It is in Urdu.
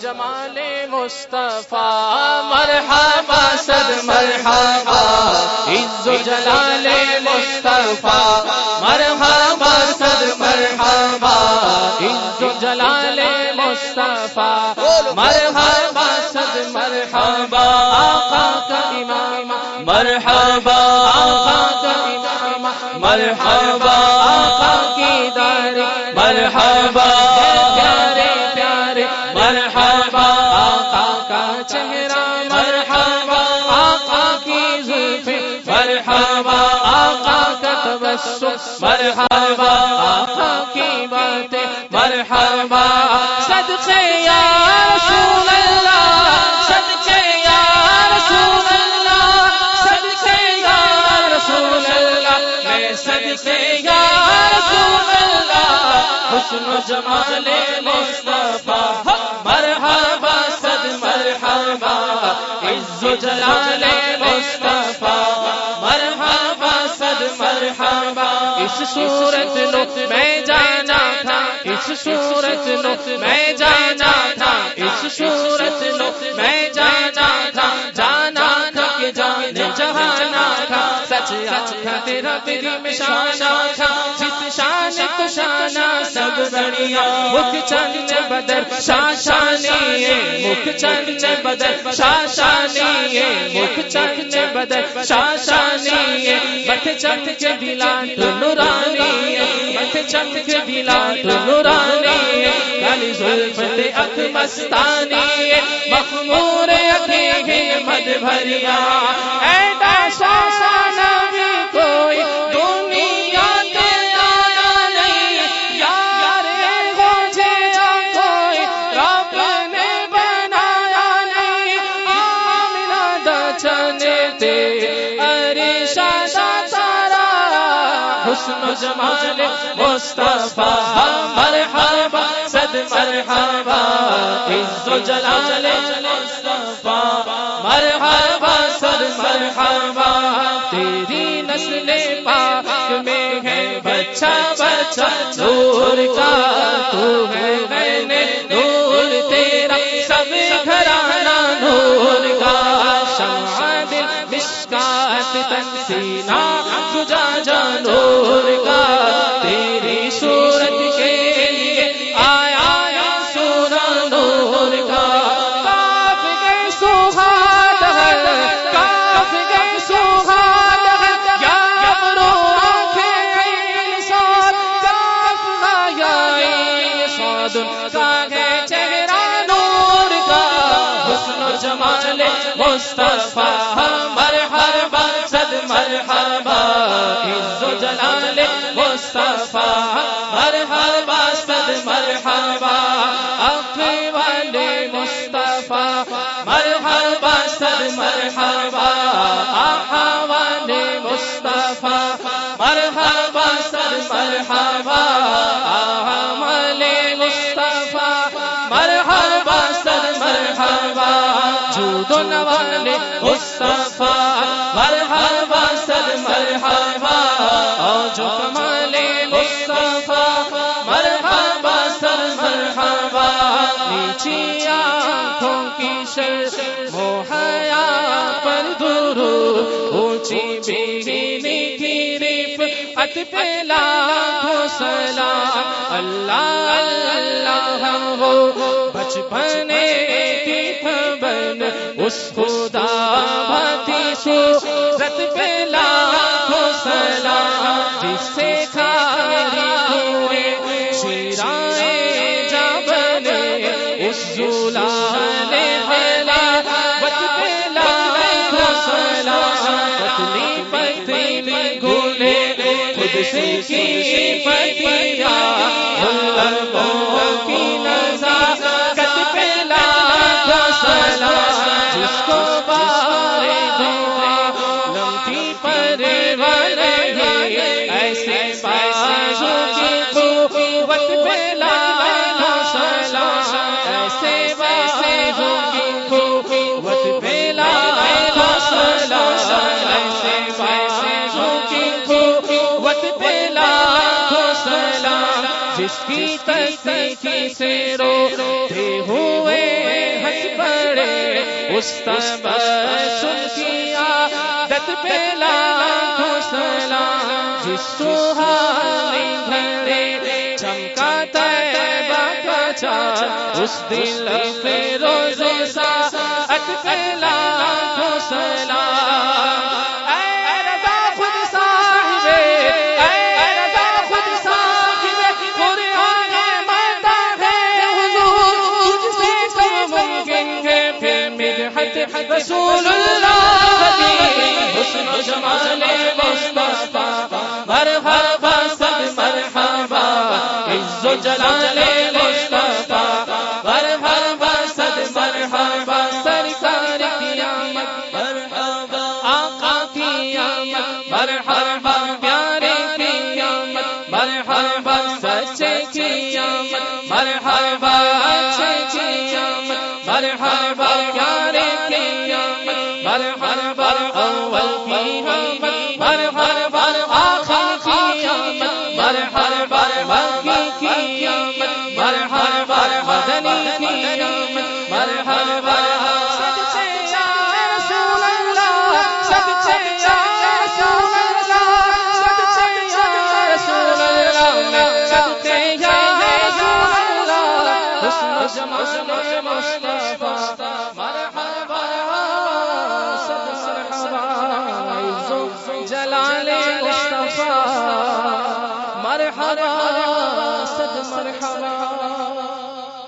جمال مصطفیٰ، مرحبا، صد مرحبا، عز و جلال مصطفیٰ، مرحبا، صد مرحبا، عز و جلال مصطفیٰ، مرحبا، صد مرحبا، آقا کا امام مرحبا، آقا کا امام مرحبا تبسم مرحبا، آقا کی باتیں، مرحبا، صدقے یا رسول اللہ، صدقے یا رسول اللہ، صدقے یا رسول اللہ، میں صدقے یا رسول اللہ، حسن و جمال مصطفیٰ، مرحبا، صد مرحبا، عز و صورت نو میں جانا تھا، اس صورت نو میں جانا تھا، اس صورت نو میں جانا تھا جانا تھا کہ جان جہانا تھا، سچ آخا تیرا تیری میں شانا شان سب بڑھیا مکھ چند بدر شاشانی مکھ چند بدر شاشانی مکھ چند بدر شاشانی مت چند کے دلا نورانی مت چند کے دلا نورانی کالی زلفت اک مستانی مخمور اکھیں مد بھریا ایڈا شاشانا ارے شاشا تارا حسن و جمال مصطفیٰ، مرحبا صد مرحبا، عز و جلال مصطفیٰ، مرحبا صد مرحبا، تیری نسل پاک میں ہے بچہ بچہ، نور کا مشکات تنسینا تجا جا کا، تیری صورت کے لیے آیا یا سورا نور کا۔ کاف گئے سوہاد کاف گئے آنکھیں کاف کا مصطفیٰ مرحبا، صد مرحبا اقوی والے مصطفیٰ، مرحبا، صد مرحبا، آقا والے مصطفیٰ، مرحبا، صد مرحبا، آقا والے مصطفیٰ، مرحبا، صد مرحبا جود و نیچی آنکھوں کی شر، موہیا پر درو اونچی بیوی کی ریف ات پہ لاکھوں سلام، اللہ اللہ ہو، بچپنے کی خبر، اس خدا ایسے بازو کی قوت پہ لاکھوں جس کی تسکی سے روتے ہوئے ہس پڑے، اس تبسم کی عادت پہ لاکھوں سلام، جس سہانے گھڑے چمکا تیبا کچا اس دل پہ روز سا اٹ پہ لاکھوں رسول اللہ حسن زمان مصطفیٰ مرحبا سب مرحبا عز و جلال